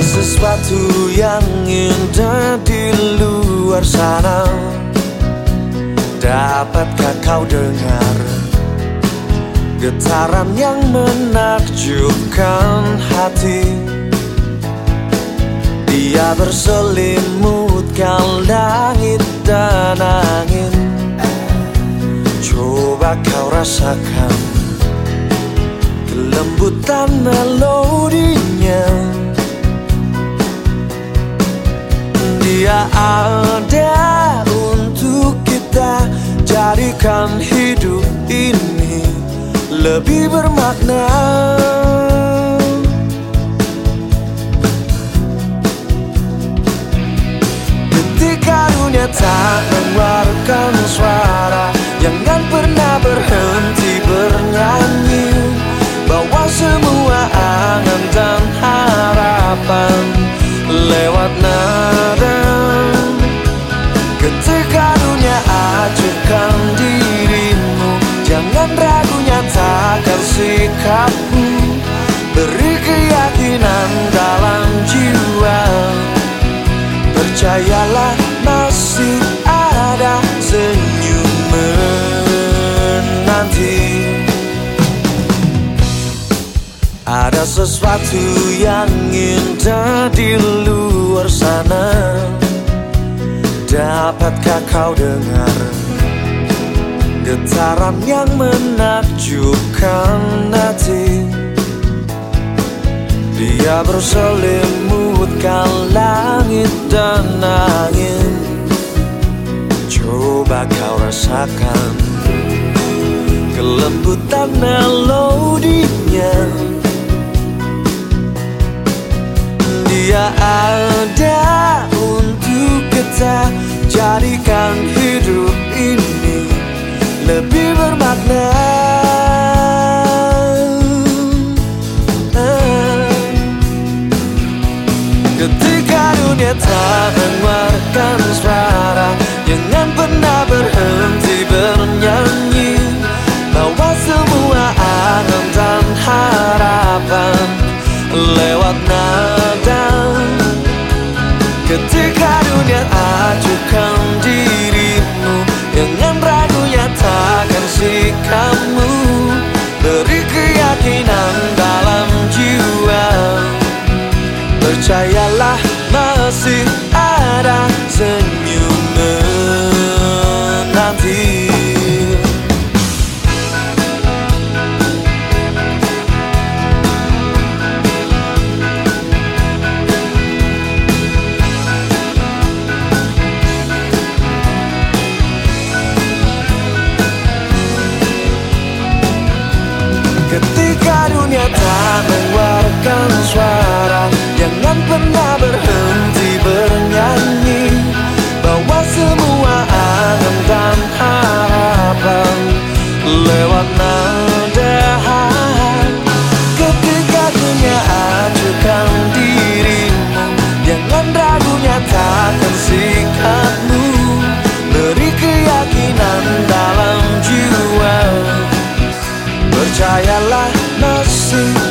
sesuatu yang indah di luar sana. Dapatkah kau dengar Getaran yang menakjubkan hati? Dia berselimutkan langit dan angin. Coba kau rasakan Kelembutan melodinya Dia ada untuk kita Jadikan hidup ini lebih bermakna. Ketika dunia tak mengeluarkan suara sikapmu Beri keyakinan dalam jiwa. Percayalah masih ada senyum menanti. Ada sesuatu yang indah di luar sana. Dapatkah kau dengar Getaran yang menakjubkan hati. Dia berselimutkan langit dan angin. Coba kau rasakan Kelembutan melodinya. Dia ada untuk kita Jadikan Percayalah masih ada senyum menanti see